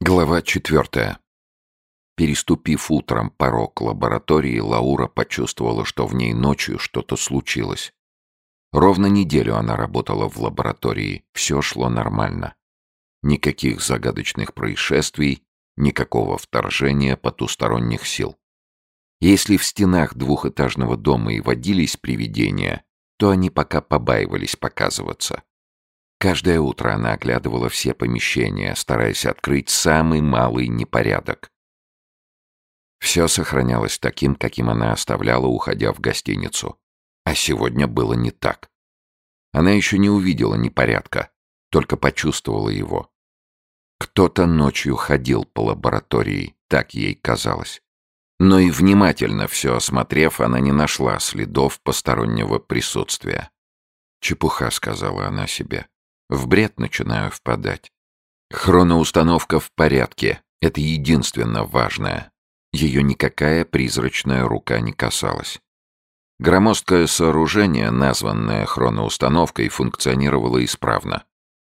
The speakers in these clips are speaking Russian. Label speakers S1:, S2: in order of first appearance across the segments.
S1: Глава четвертая. Переступив утром порог лаборатории, Лаура почувствовала, что в ней ночью что-то случилось. Ровно неделю она работала в лаборатории, все шло нормально. Никаких загадочных происшествий, никакого вторжения потусторонних сил. Если в стенах двухэтажного дома и водились привидения, то они пока побаивались показываться. Каждое утро она оглядывала все помещения, стараясь открыть самый малый непорядок. Все сохранялось таким, каким она оставляла, уходя в гостиницу. А сегодня было не так. Она еще не увидела непорядка, только почувствовала его. Кто-то ночью ходил по лаборатории, так ей казалось. Но и внимательно все осмотрев, она не нашла следов постороннего присутствия. «Чепуха», — сказала она себе. В бред начинаю впадать. Хроноустановка в порядке. Это единственно важное. Ее никакая призрачная рука не касалась. Громоздкое сооружение, названное хроноустановкой, функционировало исправно.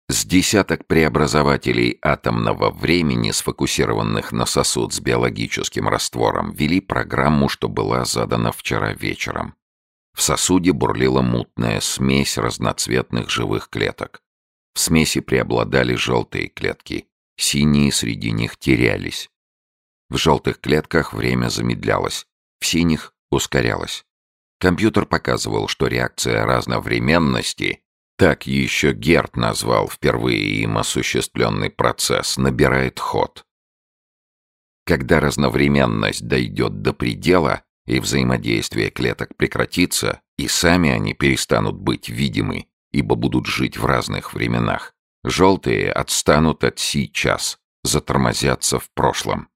S1: С десяток преобразователей атомного времени, сфокусированных на сосуд с биологическим раствором, вели программу, что была задана вчера вечером. В сосуде бурлила мутная смесь разноцветных живых клеток. В смеси преобладали желтые клетки, синие среди них терялись. В желтых клетках время замедлялось, в синих ускорялось. Компьютер показывал, что реакция разновременности, так еще Герт назвал впервые им осуществленный процесс, набирает ход. Когда разновременность дойдет до предела и взаимодействие клеток прекратится, и сами они перестанут быть видимы, ибо будут жить в разных временах. Желтые отстанут от сейчас, затормозятся в прошлом.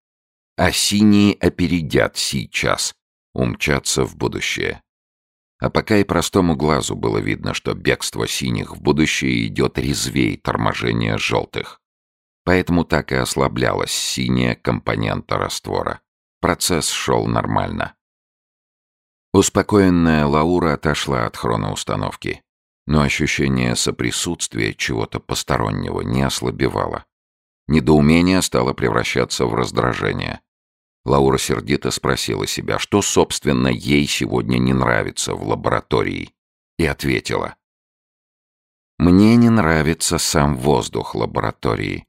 S1: А синие опередят сейчас, умчатся в будущее. А пока и простому глазу было видно, что бегство синих в будущее идет резвей торможения желтых. Поэтому так и ослаблялась синяя компонента раствора. Процесс шел нормально. Успокоенная Лаура отошла от хроноустановки но ощущение соприсутствия чего-то постороннего не ослабевало. Недоумение стало превращаться в раздражение. Лаура сердито спросила себя, что, собственно, ей сегодня не нравится в лаборатории, и ответила. «Мне не нравится сам воздух лаборатории».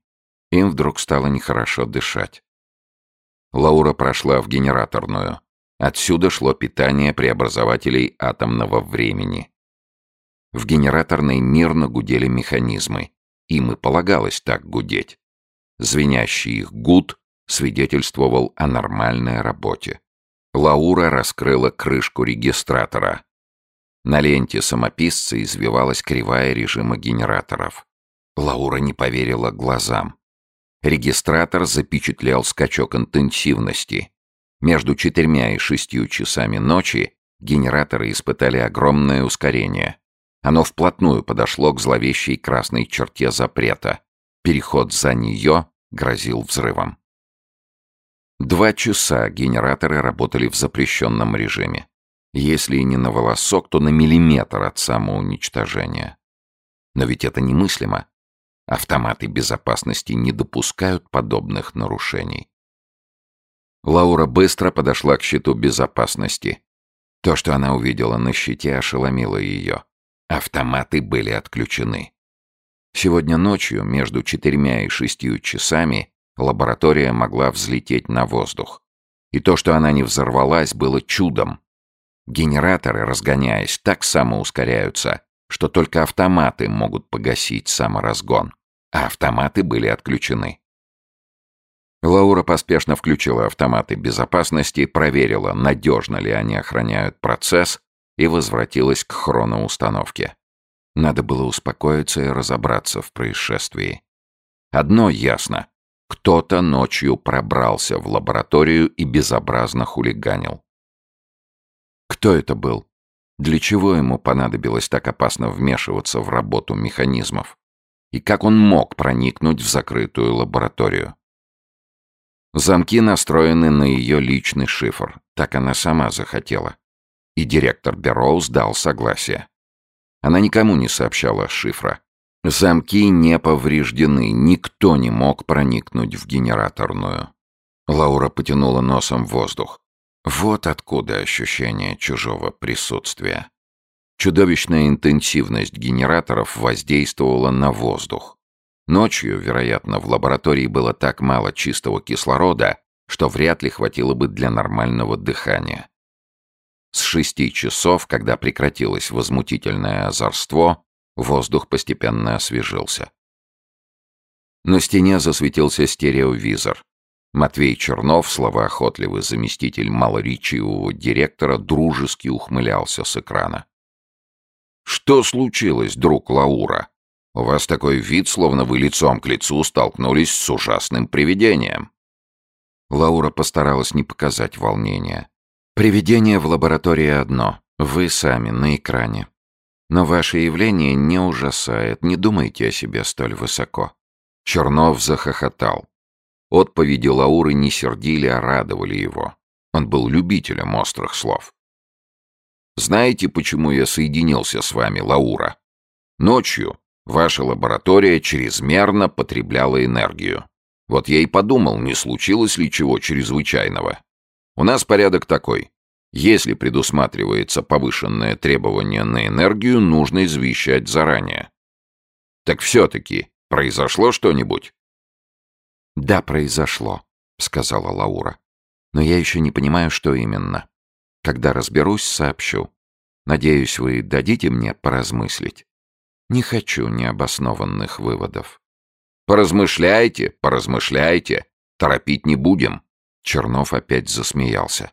S1: Им вдруг стало нехорошо дышать. Лаура прошла в генераторную. Отсюда шло питание преобразователей атомного времени. В генераторной мирно гудели механизмы. Им и полагалось так гудеть. Звенящий их гуд свидетельствовал о нормальной работе. Лаура раскрыла крышку регистратора. На ленте самописца извивалась кривая режима генераторов. Лаура не поверила глазам. Регистратор запечатлел скачок интенсивности. Между четырьмя и шестью часами ночи генераторы испытали огромное ускорение. Оно вплотную подошло к зловещей красной черте запрета. Переход за нее грозил взрывом. Два часа генераторы работали в запрещенном режиме. Если не на волосок, то на миллиметр от самоуничтожения. Но ведь это немыслимо. Автоматы безопасности не допускают подобных нарушений. Лаура быстро подошла к щиту безопасности. То, что она увидела на щите, ошеломило ее. Автоматы были отключены. Сегодня ночью, между четырьмя и шестью часами, лаборатория могла взлететь на воздух. И то, что она не взорвалась, было чудом. Генераторы, разгоняясь, так самоускоряются, что только автоматы могут погасить саморазгон. А автоматы были отключены. Лаура поспешно включила автоматы безопасности, проверила, надежно ли они охраняют процесс, и возвратилась к хроноустановке. Надо было успокоиться и разобраться в происшествии. Одно ясно. Кто-то ночью пробрался в лабораторию и безобразно хулиганил. Кто это был? Для чего ему понадобилось так опасно вмешиваться в работу механизмов? И как он мог проникнуть в закрытую лабораторию? Замки настроены на ее личный шифр. Так она сама захотела и директор Берроуз дал согласие. Она никому не сообщала шифра. Замки не повреждены, никто не мог проникнуть в генераторную. Лаура потянула носом воздух. Вот откуда ощущение чужого присутствия. Чудовищная интенсивность генераторов воздействовала на воздух. Ночью, вероятно, в лаборатории было так мало чистого кислорода, что вряд ли хватило бы для нормального дыхания. С шести часов, когда прекратилось возмутительное озорство, воздух постепенно освежился. На стене засветился стереовизор. Матвей Чернов, словоохотливый заместитель малоречивого директора, дружески ухмылялся с экрана. «Что случилось, друг Лаура? У вас такой вид, словно вы лицом к лицу столкнулись с ужасным привидением». Лаура постаралась не показать волнения. «Привидение в лаборатории одно. Вы сами, на экране. Но ваше явление не ужасает, не думайте о себе столь высоко». Чернов захохотал. Отповеди Лауры не сердили, а радовали его. Он был любителем острых слов. «Знаете, почему я соединился с вами, Лаура? Ночью ваша лаборатория чрезмерно потребляла энергию. Вот я и подумал, не случилось ли чего чрезвычайного. У нас порядок такой. Если предусматривается повышенное требование на энергию, нужно извещать заранее. Так все-таки произошло что-нибудь? «Да, произошло», — сказала Лаура. «Но я еще не понимаю, что именно. Когда разберусь, сообщу. Надеюсь, вы дадите мне поразмыслить. Не хочу необоснованных выводов». «Поразмышляйте, поразмышляйте. Торопить не будем». Чернов опять засмеялся.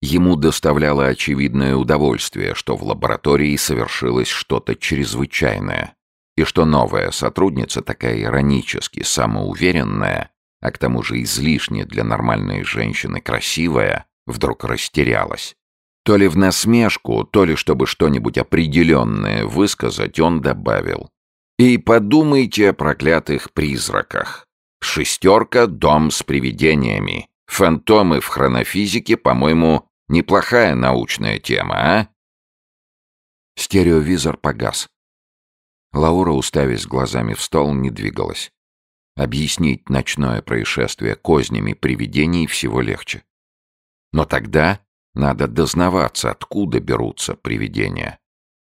S1: Ему доставляло очевидное удовольствие, что в лаборатории совершилось что-то чрезвычайное, и что новая сотрудница, такая иронически самоуверенная, а к тому же излишне для нормальной женщины красивая, вдруг растерялась. То ли в насмешку, то ли чтобы что-нибудь определенное высказать, он добавил. И подумайте о проклятых призраках. Шестерка — дом с привидениями. Фантомы в хронофизике, по-моему, неплохая научная тема, а? Стереовизор погас. Лаура, уставясь глазами в стол, не двигалась. Объяснить ночное происшествие кознями привидений всего легче. Но тогда надо дознаваться, откуда берутся привидения.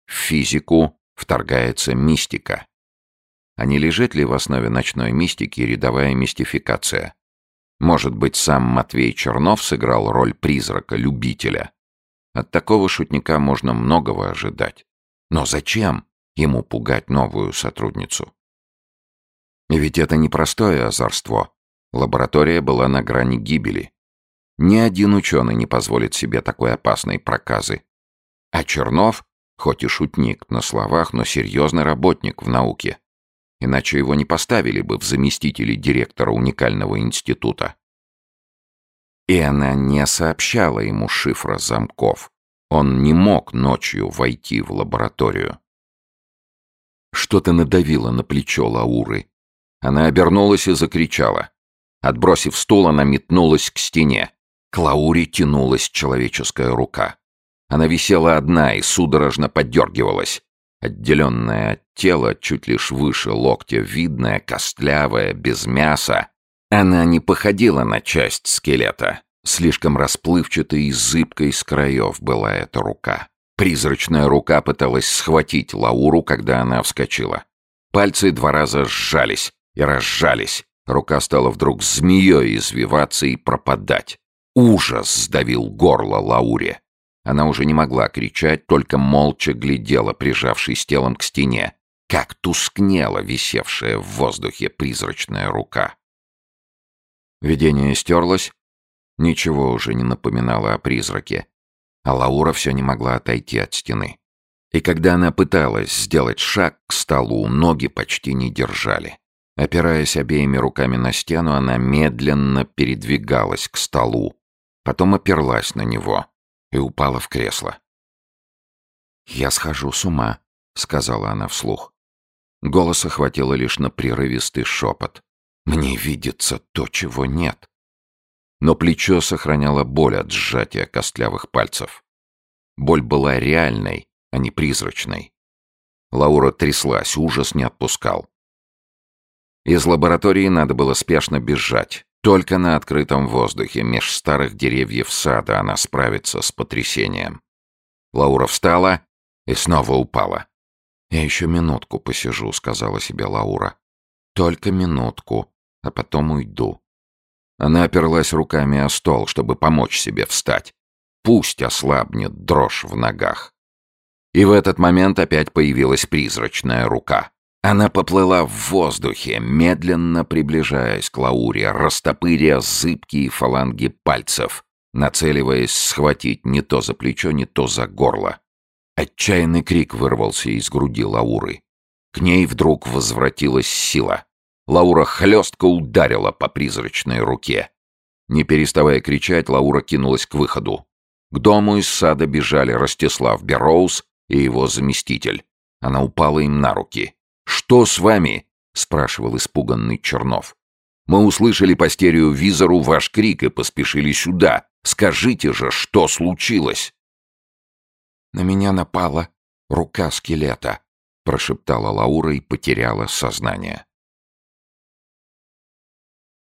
S1: В физику вторгается мистика. А не лежит ли в основе ночной мистики рядовая мистификация? Может быть, сам Матвей Чернов сыграл роль призрака-любителя? От такого шутника можно многого ожидать. Но зачем ему пугать новую сотрудницу? Ведь это не простое озорство. Лаборатория была на грани гибели. Ни один ученый не позволит себе такой опасной проказы. А Чернов, хоть и шутник на словах, но серьезный работник в науке иначе его не поставили бы в заместители директора уникального института. И она не сообщала ему шифра замков. Он не мог ночью войти в лабораторию. Что-то надавило на плечо Лауры. Она обернулась и закричала. Отбросив стул, она метнулась к стене. К Лауре тянулась человеческая рука. Она висела одна и судорожно подергивалась отделенная от тела чуть лишь выше локтя, видная, костлявая, без мяса. Она не походила на часть скелета. Слишком расплывчатой и зыбкой с краев была эта рука. Призрачная рука пыталась схватить Лауру, когда она вскочила. Пальцы два раза сжались и разжались. Рука стала вдруг змеей извиваться и пропадать. Ужас сдавил горло Лауре. Она уже не могла кричать, только молча глядела, прижавшись телом к стене, как тускнела висевшая в воздухе призрачная рука. Видение стерлось, ничего уже не напоминало о призраке, а Лаура все не могла отойти от стены. И когда она пыталась сделать шаг к столу, ноги почти не держали. Опираясь обеими руками на стену, она медленно передвигалась к столу, потом оперлась на него — и упала в кресло. «Я схожу с ума», — сказала она вслух. Голоса хватило лишь на прерывистый шепот. «Мне видится то, чего нет». Но плечо сохраняло боль от сжатия костлявых пальцев. Боль была реальной, а не призрачной. Лаура тряслась, ужас не отпускал. Из лаборатории надо было спешно бежать. Только на открытом воздухе, меж старых деревьев сада, она справится с потрясением. Лаура встала и снова упала. «Я еще минутку посижу», — сказала себе Лаура. «Только минутку, а потом уйду». Она оперлась руками о стол, чтобы помочь себе встать. Пусть ослабнет дрожь в ногах. И в этот момент опять появилась призрачная рука. Она поплыла в воздухе, медленно приближаясь к Лауре, растопыря зыбкие фаланги пальцев, нацеливаясь схватить не то за плечо, не то за горло. Отчаянный крик вырвался из груди Лауры. К ней вдруг возвратилась сила. Лаура хлестко ударила по призрачной руке. Не переставая кричать, Лаура кинулась к выходу. К дому из сада бежали Ростислав Бероуз и его заместитель. Она упала им на руки. «Что с вами?» — спрашивал испуганный Чернов. «Мы услышали по стереовизору ваш крик и поспешили сюда. Скажите же, что случилось?» «На меня напала рука скелета», — прошептала Лаура и потеряла сознание.